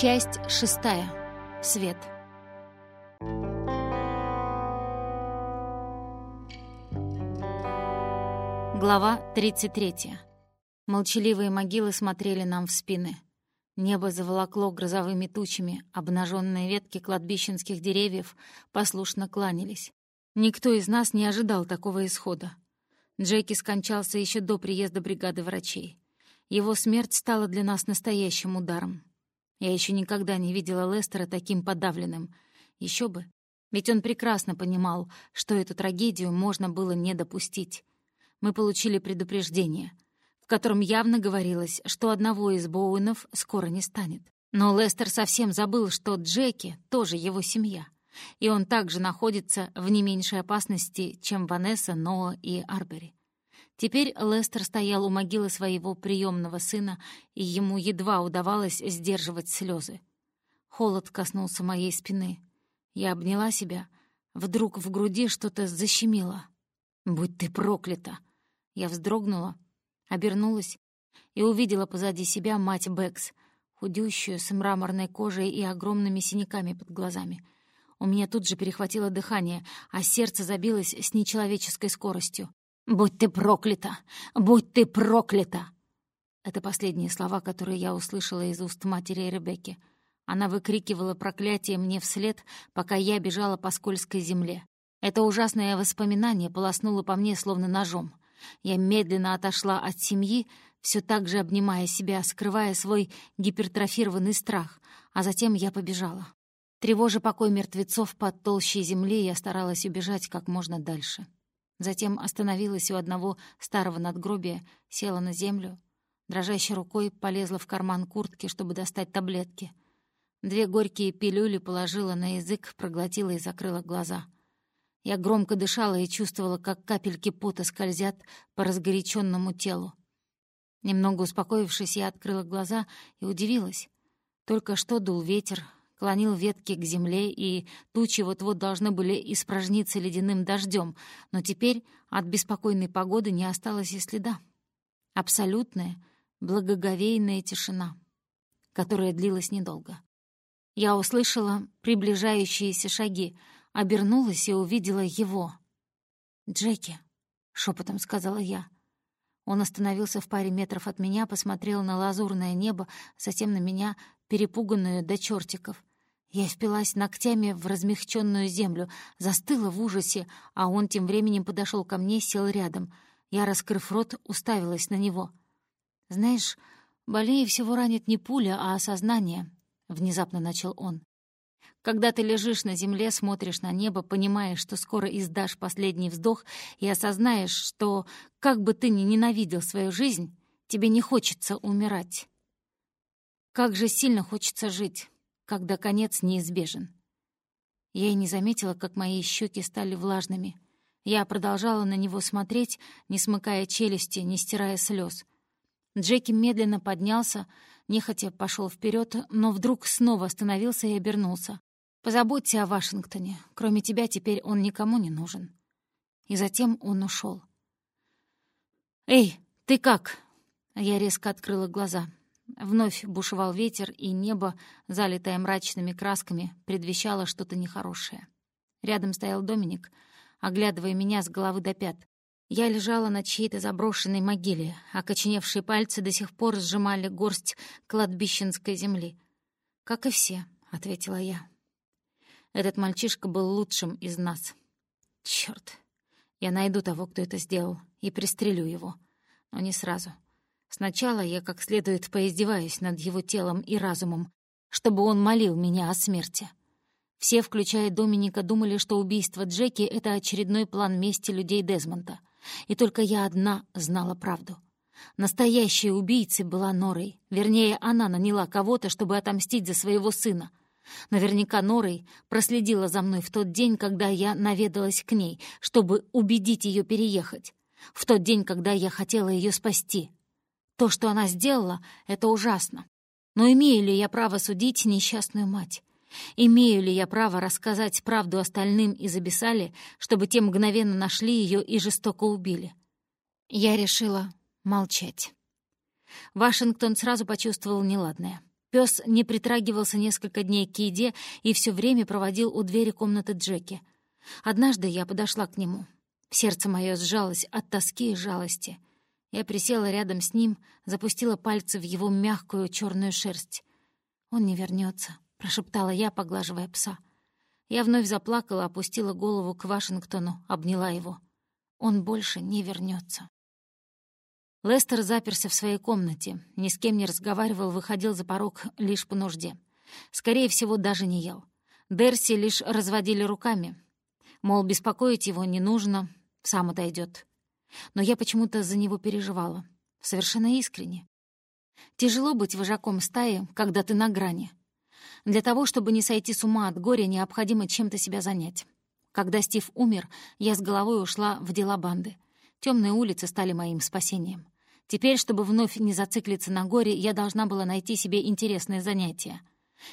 Часть шестая. Свет. Глава 33. Молчаливые могилы смотрели нам в спины. Небо заволокло грозовыми тучами, обнаженные ветки кладбищенских деревьев послушно кланялись. Никто из нас не ожидал такого исхода. Джеки скончался еще до приезда бригады врачей. Его смерть стала для нас настоящим ударом. Я еще никогда не видела Лестера таким подавленным. Еще бы. Ведь он прекрасно понимал, что эту трагедию можно было не допустить. Мы получили предупреждение, в котором явно говорилось, что одного из Боуинов скоро не станет. Но Лестер совсем забыл, что Джеки тоже его семья, и он также находится в не меньшей опасности, чем Ванесса, Ноа и Арбери. Теперь Лестер стоял у могилы своего приемного сына, и ему едва удавалось сдерживать слезы. Холод коснулся моей спины. Я обняла себя. Вдруг в груди что-то защемило. «Будь ты проклята!» Я вздрогнула, обернулась и увидела позади себя мать Бэкс, худющую, с мраморной кожей и огромными синяками под глазами. У меня тут же перехватило дыхание, а сердце забилось с нечеловеческой скоростью. «Будь ты проклята! Будь ты проклята!» Это последние слова, которые я услышала из уст матери Ребекки. Она выкрикивала проклятие мне вслед, пока я бежала по скользкой земле. Это ужасное воспоминание полоснуло по мне словно ножом. Я медленно отошла от семьи, все так же обнимая себя, скрывая свой гипертрофированный страх, а затем я побежала. Тревожа покой мертвецов под толщей земли, я старалась убежать как можно дальше. Затем остановилась у одного старого надгробия, села на землю, дрожащей рукой полезла в карман куртки, чтобы достать таблетки. Две горькие пилюли положила на язык, проглотила и закрыла глаза. Я громко дышала и чувствовала, как капельки пота скользят по разгоряченному телу. Немного успокоившись, я открыла глаза и удивилась. Только что дул ветер, клонил ветки к земле, и тучи вот-вот должны были испражниться ледяным дождем, но теперь от беспокойной погоды не осталось и следа. Абсолютная, благоговейная тишина, которая длилась недолго. Я услышала приближающиеся шаги, обернулась и увидела его. «Джеки», — шепотом сказала я. Он остановился в паре метров от меня, посмотрел на лазурное небо, затем на меня, перепуганную до чертиков. Я впилась ногтями в размягченную землю, застыла в ужасе, а он тем временем подошел ко мне, сел рядом. Я, раскрыв рот, уставилась на него. «Знаешь, более всего ранит не пуля, а осознание», — внезапно начал он. «Когда ты лежишь на земле, смотришь на небо, понимаешь, что скоро издашь последний вздох и осознаешь, что, как бы ты ни ненавидел свою жизнь, тебе не хочется умирать. Как же сильно хочется жить» когда конец неизбежен. Я и не заметила, как мои щеки стали влажными. Я продолжала на него смотреть, не смыкая челюсти, не стирая слез. Джеки медленно поднялся, нехотя пошел вперед, но вдруг снова остановился и обернулся. «Позаботься о Вашингтоне. Кроме тебя теперь он никому не нужен». И затем он ушел. «Эй, ты как?» Я резко открыла глаза. Вновь бушевал ветер, и небо, залитое мрачными красками, предвещало что-то нехорошее. Рядом стоял Доминик, оглядывая меня с головы до пят. Я лежала на чьей-то заброшенной могиле, окоченевшие пальцы до сих пор сжимали горсть кладбищенской земли. «Как и все», — ответила я. Этот мальчишка был лучшим из нас. Чёрт. Я найду того, кто это сделал, и пристрелю его. Но не сразу. Сначала я как следует поиздеваюсь над его телом и разумом, чтобы он молил меня о смерти. Все, включая Доминика, думали, что убийство Джеки — это очередной план мести людей Дезмонта. И только я одна знала правду. Настоящей убийцей была Норой. Вернее, она наняла кого-то, чтобы отомстить за своего сына. Наверняка Норой проследила за мной в тот день, когда я наведалась к ней, чтобы убедить ее переехать. В тот день, когда я хотела ее спасти. То, что она сделала, это ужасно. Но имею ли я право судить несчастную мать? Имею ли я право рассказать правду остальным из Абиссали, чтобы те мгновенно нашли ее и жестоко убили? Я решила молчать. Вашингтон сразу почувствовал неладное. Пес не притрагивался несколько дней к еде и все время проводил у двери комнаты Джеки. Однажды я подошла к нему. Сердце мое сжалось от тоски и жалости. Я присела рядом с ним, запустила пальцы в его мягкую черную шерсть. «Он не вернется, прошептала я, поглаживая пса. Я вновь заплакала, опустила голову к Вашингтону, обняла его. Он больше не вернется. Лестер заперся в своей комнате, ни с кем не разговаривал, выходил за порог лишь по нужде. Скорее всего, даже не ел. Дерси лишь разводили руками. Мол, беспокоить его не нужно, сам отойдет. Но я почему-то за него переживала. Совершенно искренне. Тяжело быть вожаком стаи, когда ты на грани. Для того, чтобы не сойти с ума от горя, необходимо чем-то себя занять. Когда Стив умер, я с головой ушла в дела банды — Темные улицы стали моим спасением. Теперь, чтобы вновь не зациклиться на горе, я должна была найти себе интересное занятие.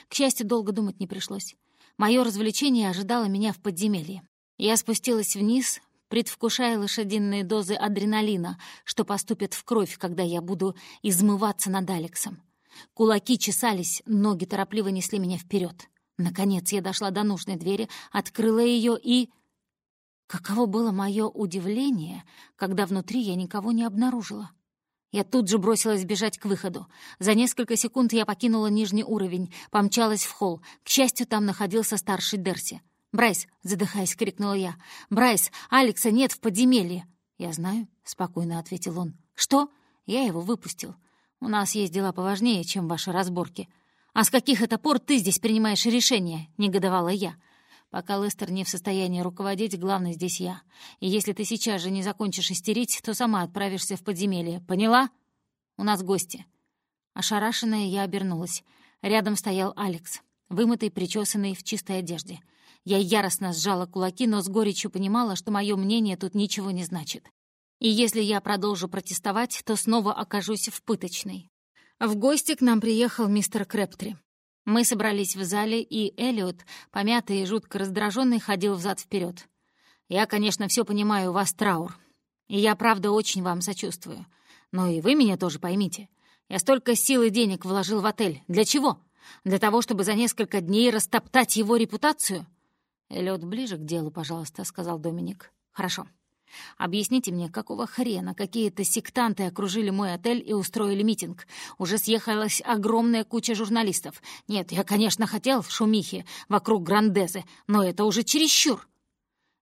К счастью, долго думать не пришлось. Мое развлечение ожидало меня в подземелье. Я спустилась вниз, предвкушая лошадиные дозы адреналина, что поступят в кровь, когда я буду измываться над Алексом. Кулаки чесались, ноги торопливо несли меня вперед. Наконец я дошла до нужной двери, открыла ее и... Каково было мое удивление, когда внутри я никого не обнаружила. Я тут же бросилась бежать к выходу. За несколько секунд я покинула нижний уровень, помчалась в холл. К счастью, там находился старший Дерси. «Брайс!» — задыхаясь, крикнула я. «Брайс! Алекса нет в подземелье!» «Я знаю», — спокойно ответил он. «Что?» «Я его выпустил. У нас есть дела поважнее, чем ваши разборки». «А с каких это пор ты здесь принимаешь решения?» — негодовала я. Пока Лестер не в состоянии руководить, главный здесь я. И если ты сейчас же не закончишь истерить, то сама отправишься в подземелье. Поняла? У нас гости». Ошарашенная, я обернулась. Рядом стоял Алекс, вымытый, причесанный, в чистой одежде. Я яростно сжала кулаки, но с горечью понимала, что мое мнение тут ничего не значит. И если я продолжу протестовать, то снова окажусь в пыточной. В гости к нам приехал мистер Крэптри. Мы собрались в зале, и Элliot, помятый и жутко раздраженный, ходил взад вперед. «Я, конечно, все понимаю, у вас траур. И я, правда, очень вам сочувствую. Но и вы меня тоже поймите. Я столько сил и денег вложил в отель. Для чего? Для того, чтобы за несколько дней растоптать его репутацию?» «Эллиот, ближе к делу, пожалуйста», — сказал Доминик. «Хорошо. Объясните мне, какого хрена какие-то сектанты окружили мой отель и устроили митинг? Уже съехалась огромная куча журналистов. Нет, я, конечно, хотел в шумихе вокруг Грандезы, но это уже чересчур.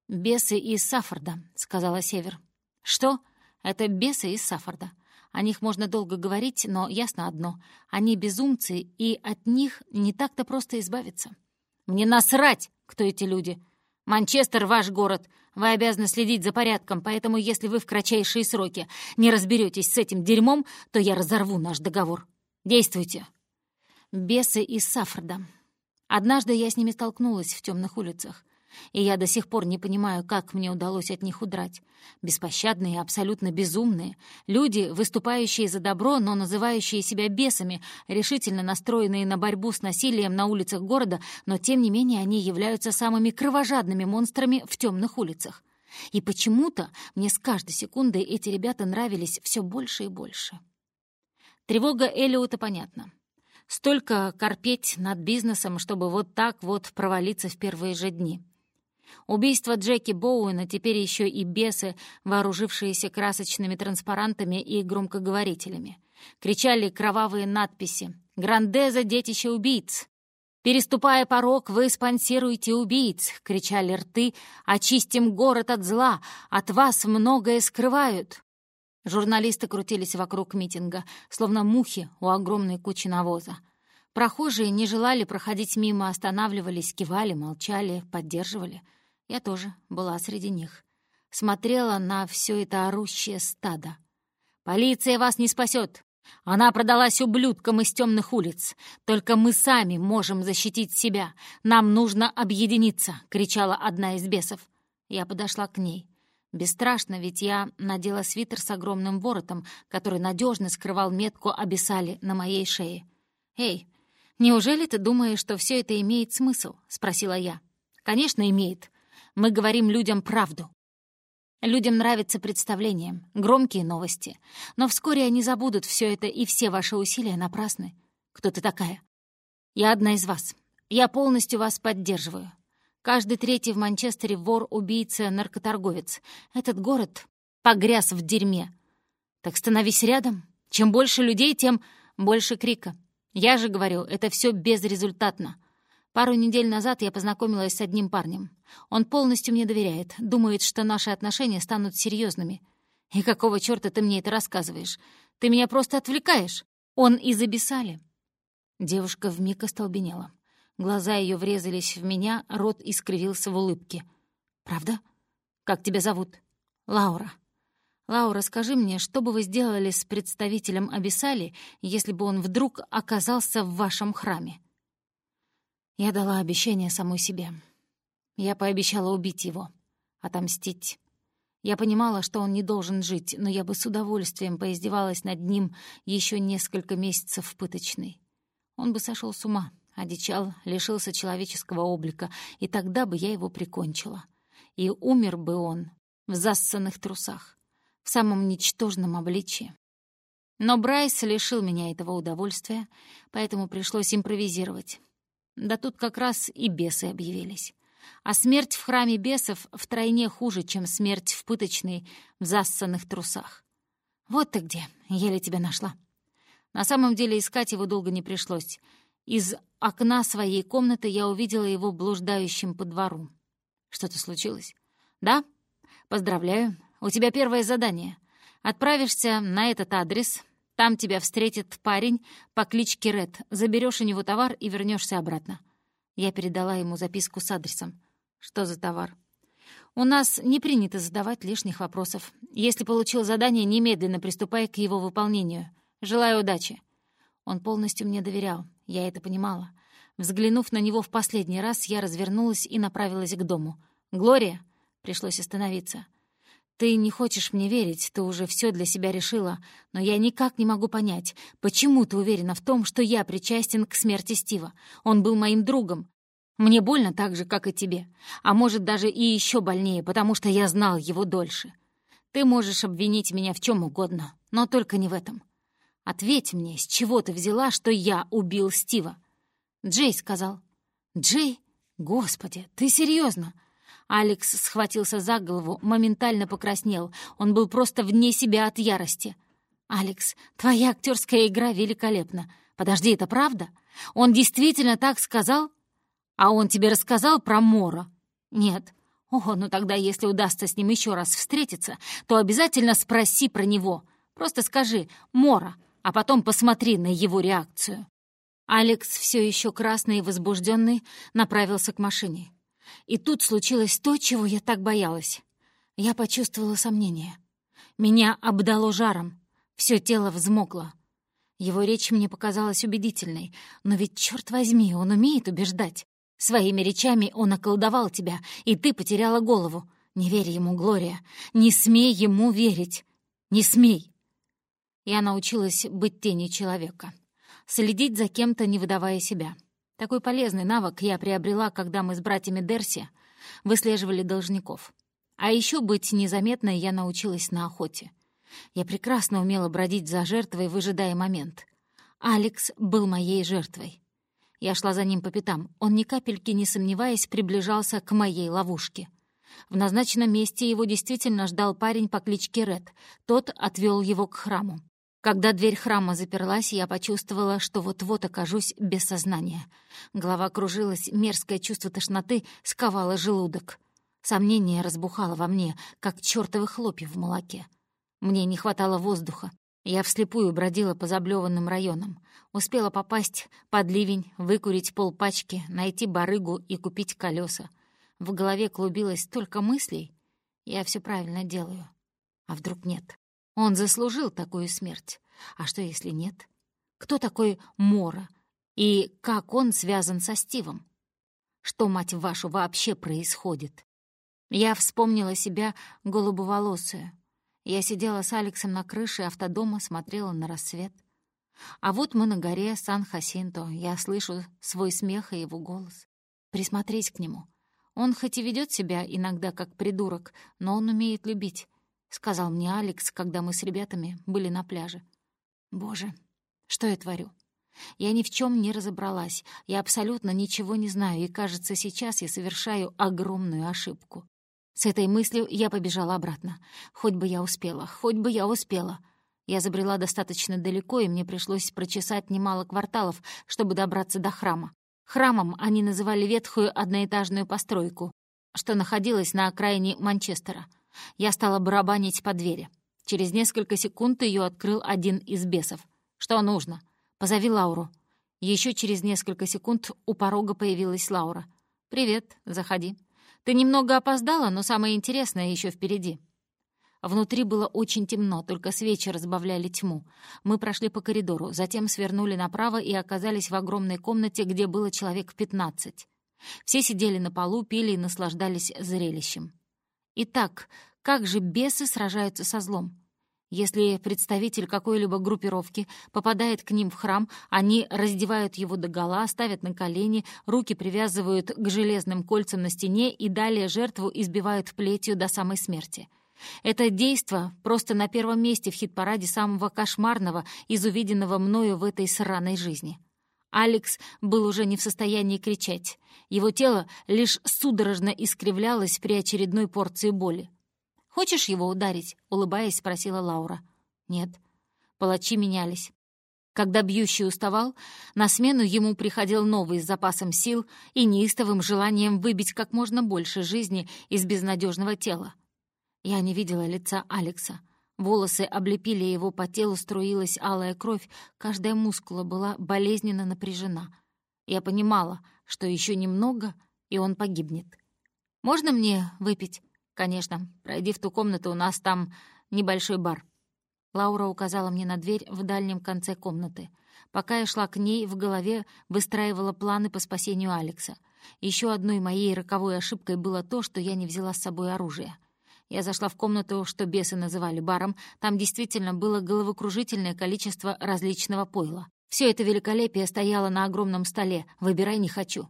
«Бесы из Саффорда», — сказала Север. «Что? Это бесы из Саффорда. О них можно долго говорить, но ясно одно. Они безумцы, и от них не так-то просто избавиться. Мне насрать, кто эти люди. Манчестер — ваш город. Вы обязаны следить за порядком, поэтому если вы в кратчайшие сроки не разберетесь с этим дерьмом, то я разорву наш договор. Действуйте. Бесы из Саффорда. Однажды я с ними столкнулась в темных улицах и я до сих пор не понимаю, как мне удалось от них удрать. Беспощадные, абсолютно безумные. Люди, выступающие за добро, но называющие себя бесами, решительно настроенные на борьбу с насилием на улицах города, но тем не менее они являются самыми кровожадными монстрами в темных улицах. И почему-то мне с каждой секундой эти ребята нравились все больше и больше. Тревога Элиота понятна. Столько корпеть над бизнесом, чтобы вот так вот провалиться в первые же дни. Убийство Джеки Боуэна, теперь еще и бесы, вооружившиеся красочными транспарантами и громкоговорителями. Кричали кровавые надписи «Грандеза, детище убийц!» «Переступая порог, вы спонсируете убийц!» — кричали рты. «Очистим город от зла! От вас многое скрывают!» Журналисты крутились вокруг митинга, словно мухи у огромной кучи навоза. Прохожие не желали проходить мимо, останавливались, кивали, молчали, поддерживали — я тоже была среди них. Смотрела на все это орущее стадо. «Полиция вас не спасет! Она продалась ублюдкам из темных улиц. Только мы сами можем защитить себя. Нам нужно объединиться!» — кричала одна из бесов. Я подошла к ней. Бесстрашно, ведь я надела свитер с огромным воротом, который надежно скрывал метку Абиссали на моей шее. «Эй, неужели ты думаешь, что все это имеет смысл?» — спросила я. «Конечно, имеет. Мы говорим людям правду. Людям нравится представление, громкие новости. Но вскоре они забудут все это, и все ваши усилия напрасны. Кто ты такая? Я одна из вас. Я полностью вас поддерживаю. Каждый третий в Манчестере вор, убийца, наркоторговец. Этот город погряз в дерьме. Так становись рядом. Чем больше людей, тем больше крика. Я же говорю, это все безрезультатно. Пару недель назад я познакомилась с одним парнем. Он полностью мне доверяет, думает, что наши отношения станут серьезными. И какого черта ты мне это рассказываешь? Ты меня просто отвлекаешь. Он из Абиссали. Девушка вмиг остолбенела. Глаза ее врезались в меня, рот искривился в улыбке. «Правда? Как тебя зовут?» «Лаура». «Лаура, скажи мне, что бы вы сделали с представителем Абиссали, если бы он вдруг оказался в вашем храме?» Я дала обещание самой себе. Я пообещала убить его, отомстить. Я понимала, что он не должен жить, но я бы с удовольствием поиздевалась над ним еще несколько месяцев пыточной. Он бы сошел с ума, одичал, лишился человеческого облика, и тогда бы я его прикончила. И умер бы он в зассанных трусах, в самом ничтожном обличии. Но Брайс лишил меня этого удовольствия, поэтому пришлось импровизировать. Да тут как раз и бесы объявились. А смерть в храме бесов втройне хуже, чем смерть в пыточной в зассанных трусах. Вот ты где, еле тебя нашла. На самом деле искать его долго не пришлось. Из окна своей комнаты я увидела его блуждающим по двору. Что-то случилось? Да? Поздравляю. У тебя первое задание. Отправишься на этот адрес. Там тебя встретит парень по кличке Ред. Заберешь у него товар и вернешься обратно. Я передала ему записку с адресом. Что за товар? У нас не принято задавать лишних вопросов. Если получил задание, немедленно приступай к его выполнению. Желаю удачи. Он полностью мне доверял, я это понимала. Взглянув на него в последний раз, я развернулась и направилась к дому. «Глория?» Пришлось остановиться. «Ты не хочешь мне верить, ты уже все для себя решила, но я никак не могу понять, почему ты уверена в том, что я причастен к смерти Стива. Он был моим другом. Мне больно так же, как и тебе. А может, даже и еще больнее, потому что я знал его дольше. Ты можешь обвинить меня в чем угодно, но только не в этом. Ответь мне, с чего ты взяла, что я убил Стива?» Джей сказал. «Джей? Господи, ты серьезно? Алекс схватился за голову, моментально покраснел. Он был просто вне себя от ярости. «Алекс, твоя актерская игра великолепна. Подожди, это правда? Он действительно так сказал? А он тебе рассказал про Мора?» «Нет». «О, ну тогда, если удастся с ним еще раз встретиться, то обязательно спроси про него. Просто скажи «Мора», а потом посмотри на его реакцию». Алекс, все еще красный и возбужденный, направился к машине. И тут случилось то, чего я так боялась. Я почувствовала сомнение. Меня обдало жаром, все тело взмокло. Его речь мне показалась убедительной, но ведь, черт возьми, он умеет убеждать. Своими речами он околдовал тебя, и ты потеряла голову. Не верь ему, Глория. Не смей ему верить. Не смей. Я научилась быть тенью человека. Следить за кем-то, не выдавая себя. Такой полезный навык я приобрела, когда мы с братьями Дерси выслеживали должников. А еще быть незаметной я научилась на охоте. Я прекрасно умела бродить за жертвой, выжидая момент. Алекс был моей жертвой. Я шла за ним по пятам. Он ни капельки не сомневаясь приближался к моей ловушке. В назначенном месте его действительно ждал парень по кличке Ред. Тот отвел его к храму. Когда дверь храма заперлась, я почувствовала, что вот-вот окажусь без сознания. Голова кружилась, мерзкое чувство тошноты сковало желудок. Сомнение разбухало во мне, как чёртовы хлопья в молоке. Мне не хватало воздуха. Я вслепую бродила по заблеванным районам. Успела попасть под ливень, выкурить полпачки, найти барыгу и купить колеса. В голове клубилось столько мыслей. Я все правильно делаю. А вдруг нет? Он заслужил такую смерть. А что, если нет? Кто такой Мора? И как он связан со Стивом? Что, мать вашу, вообще происходит? Я вспомнила себя голубоволосую. Я сидела с Алексом на крыше автодома, смотрела на рассвет. А вот мы на горе Сан-Хасинто. Я слышу свой смех и его голос. Присмотреть к нему. Он хоть и ведет себя иногда как придурок, но он умеет любить сказал мне Алекс, когда мы с ребятами были на пляже. Боже, что я творю? Я ни в чем не разобралась, я абсолютно ничего не знаю, и, кажется, сейчас я совершаю огромную ошибку. С этой мыслью я побежала обратно. Хоть бы я успела, хоть бы я успела. Я забрела достаточно далеко, и мне пришлось прочесать немало кварталов, чтобы добраться до храма. Храмом они называли ветхую одноэтажную постройку, что находилась на окраине Манчестера. Я стала барабанить по двери. Через несколько секунд ее открыл один из бесов. «Что нужно?» «Позови Лауру». Еще через несколько секунд у порога появилась Лаура. «Привет, заходи. Ты немного опоздала, но самое интересное еще впереди». Внутри было очень темно, только свечи разбавляли тьму. Мы прошли по коридору, затем свернули направо и оказались в огромной комнате, где было человек пятнадцать. Все сидели на полу, пили и наслаждались зрелищем. Итак, как же бесы сражаются со злом? Если представитель какой-либо группировки попадает к ним в храм, они раздевают его догола, ставят на колени, руки привязывают к железным кольцам на стене и далее жертву избивают плетью до самой смерти — это действо просто на первом месте в хит-параде самого кошмарного из увиденного мною в этой сраной жизни. Алекс был уже не в состоянии кричать. Его тело лишь судорожно искривлялось при очередной порции боли. «Хочешь его ударить?» — улыбаясь, спросила Лаура. «Нет». Палачи менялись. Когда бьющий уставал, на смену ему приходил новый с запасом сил и неистовым желанием выбить как можно больше жизни из безнадежного тела. Я не видела лица Алекса. Волосы облепили его, по телу струилась алая кровь, каждая мускула была болезненно напряжена. Я понимала, что еще немного, и он погибнет. «Можно мне выпить?» «Конечно. Пройди в ту комнату, у нас там небольшой бар». Лаура указала мне на дверь в дальнем конце комнаты. Пока я шла к ней, в голове выстраивала планы по спасению Алекса. Еще одной моей роковой ошибкой было то, что я не взяла с собой оружие. Я зашла в комнату, что бесы называли баром. Там действительно было головокружительное количество различного пойла. Все это великолепие стояло на огромном столе. Выбирай не хочу.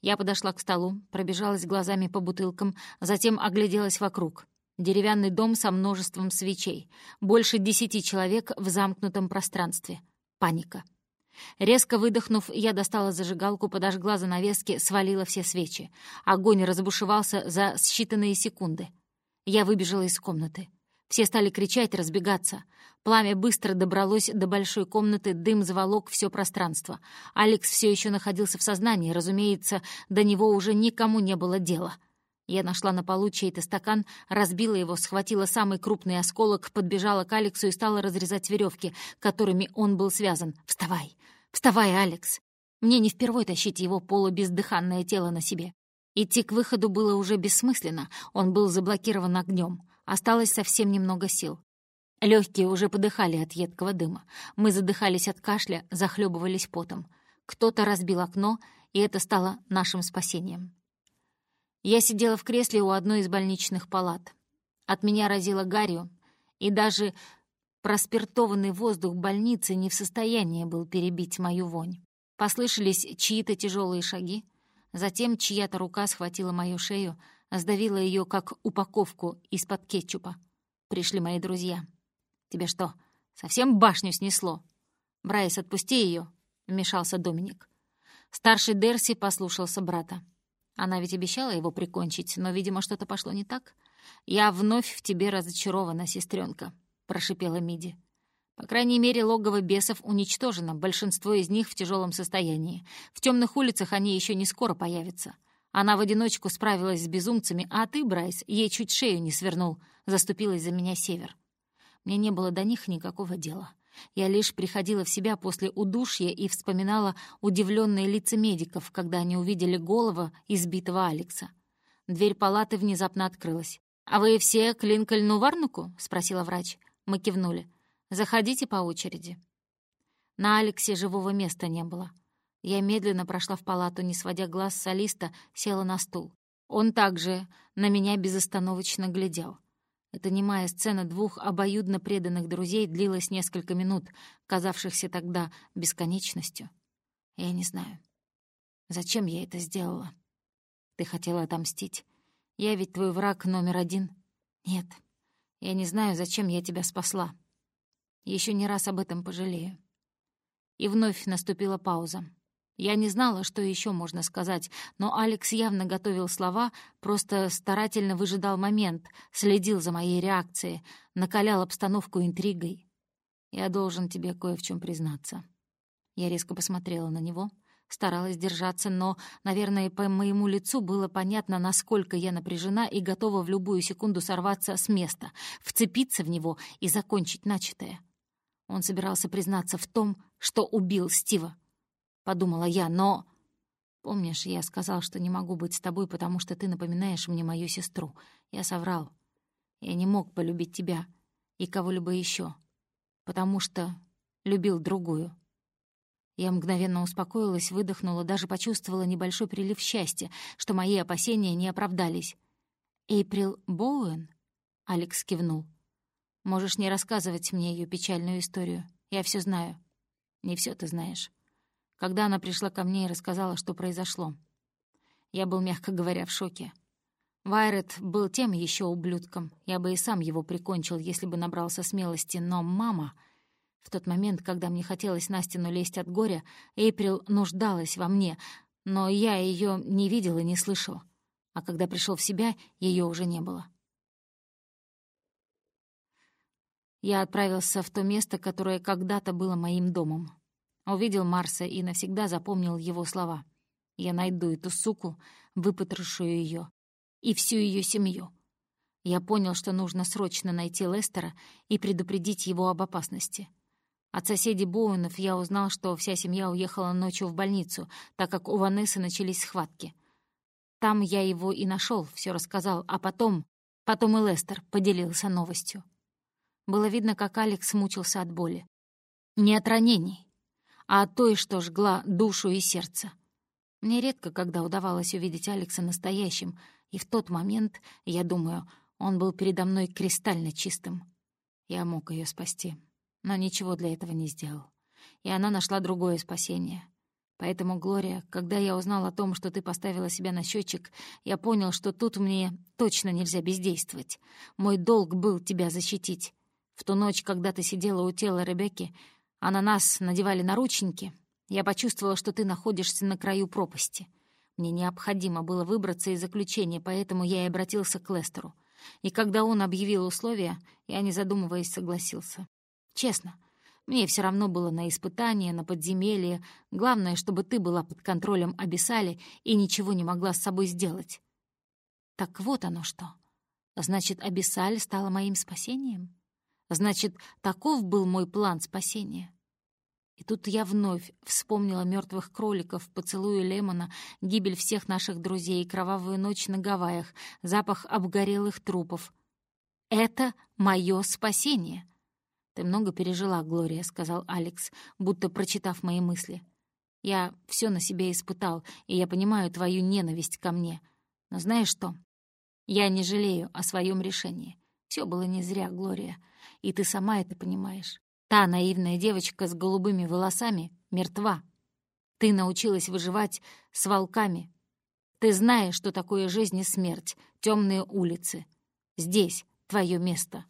Я подошла к столу, пробежалась глазами по бутылкам, затем огляделась вокруг. Деревянный дом со множеством свечей. Больше десяти человек в замкнутом пространстве. Паника. Резко выдохнув, я достала зажигалку, подожгла занавески, свалила все свечи. Огонь разбушевался за считанные секунды. Я выбежала из комнаты. Все стали кричать, разбегаться. Пламя быстро добралось до большой комнаты, дым заволок все пространство. Алекс все еще находился в сознании, разумеется, до него уже никому не было дела. Я нашла на полу чей-то стакан, разбила его, схватила самый крупный осколок, подбежала к Алексу и стала разрезать веревки, которыми он был связан. «Вставай! Вставай, Алекс!» Мне не впервой тащить его полубездыханное тело на себе. Идти к выходу было уже бессмысленно, он был заблокирован огнем. Осталось совсем немного сил. Легкие уже подыхали от едкого дыма. Мы задыхались от кашля, захлебывались потом. Кто-то разбил окно, и это стало нашим спасением. Я сидела в кресле у одной из больничных палат. От меня разило гарью, и даже проспиртованный воздух больницы не в состоянии был перебить мою вонь. Послышались чьи-то тяжелые шаги, Затем чья-то рука схватила мою шею, сдавила ее как упаковку из-под кетчупа. Пришли мои друзья. «Тебе что, совсем башню снесло?» «Брайс, отпусти ее», — вмешался Доминик. Старший Дерси послушался брата. Она ведь обещала его прикончить, но, видимо, что-то пошло не так. «Я вновь в тебе разочарована, сестренка», — прошипела Миди. По крайней мере, логово бесов уничтожено, большинство из них в тяжелом состоянии. В темных улицах они еще не скоро появятся. Она в одиночку справилась с безумцами, а ты, Брайс, ей чуть шею не свернул. Заступилась за меня Север. Мне не было до них никакого дела. Я лишь приходила в себя после удушья и вспоминала удивленные лица медиков, когда они увидели голову избитого Алекса. Дверь палаты внезапно открылась. «А вы все к Линкольну Варнуку?» — спросила врач. Мы кивнули. Заходите по очереди». На Алексе живого места не было. Я медленно прошла в палату, не сводя глаз с солиста, села на стул. Он также на меня безостановочно глядел. Эта немая сцена двух обоюдно преданных друзей длилась несколько минут, казавшихся тогда бесконечностью. Я не знаю, зачем я это сделала. Ты хотела отомстить. Я ведь твой враг номер один. Нет, я не знаю, зачем я тебя спасла. Еще не раз об этом пожалею. И вновь наступила пауза. Я не знала, что еще можно сказать, но Алекс явно готовил слова, просто старательно выжидал момент, следил за моей реакцией, накалял обстановку интригой. «Я должен тебе кое в чем признаться». Я резко посмотрела на него, старалась держаться, но, наверное, по моему лицу было понятно, насколько я напряжена и готова в любую секунду сорваться с места, вцепиться в него и закончить начатое. Он собирался признаться в том, что убил Стива подумала я, но... Помнишь, я сказал, что не могу быть с тобой, потому что ты напоминаешь мне мою сестру. Я соврал. Я не мог полюбить тебя и кого-либо еще, потому что любил другую. Я мгновенно успокоилась, выдохнула, даже почувствовала небольшой прилив счастья, что мои опасения не оправдались. «Эйприл Боуэн?» — Алекс кивнул. «Можешь не рассказывать мне ее печальную историю. Я все знаю. Не все ты знаешь когда она пришла ко мне и рассказала, что произошло. Я был, мягко говоря, в шоке. Вайрет был тем еще ублюдком. Я бы и сам его прикончил, если бы набрался смелости. Но мама... В тот момент, когда мне хотелось на стену лезть от горя, Эйприл нуждалась во мне, но я ее не видел и не слышал. А когда пришел в себя, ее уже не было. Я отправился в то место, которое когда-то было моим домом. Увидел Марса и навсегда запомнил его слова. «Я найду эту суку, выпотрошу ее и всю ее семью». Я понял, что нужно срочно найти Лестера и предупредить его об опасности. От соседей Боуэнов я узнал, что вся семья уехала ночью в больницу, так как у Ванессы начались схватки. Там я его и нашел, все рассказал, а потом... Потом и Лестер поделился новостью. Было видно, как Алекс мучился от боли. Не от ранений, а от той, что жгла душу и сердце. Мне редко когда удавалось увидеть Алекса настоящим, и в тот момент, я думаю, он был передо мной кристально чистым. Я мог ее спасти, но ничего для этого не сделал. И она нашла другое спасение. Поэтому, Глория, когда я узнал о том, что ты поставила себя на счетчик, я понял, что тут мне точно нельзя бездействовать. Мой долг был тебя защитить. В ту ночь, когда ты сидела у тела Ребекки, а на нас надевали наручники, я почувствовала, что ты находишься на краю пропасти. Мне необходимо было выбраться из заключения, поэтому я и обратился к Лестеру. И когда он объявил условия, я, не задумываясь, согласился. Честно, мне все равно было на испытание, на подземелье. Главное, чтобы ты была под контролем Абиссали и ничего не могла с собой сделать. Так вот оно что. Значит, Абиссаль стала моим спасением? Значит, таков был мой план спасения. И тут я вновь вспомнила мертвых кроликов, поцелуи Лемона, гибель всех наших друзей, кровавую ночь на Гавайях, запах обгорелых трупов. Это мое спасение. «Ты много пережила, Глория», — сказал Алекс, будто прочитав мои мысли. «Я все на себе испытал, и я понимаю твою ненависть ко мне. Но знаешь что? Я не жалею о своем решении. Все было не зря, Глория и ты сама это понимаешь. Та наивная девочка с голубыми волосами мертва. Ты научилась выживать с волками. Ты знаешь, что такое жизнь и смерть, темные улицы. Здесь твое место.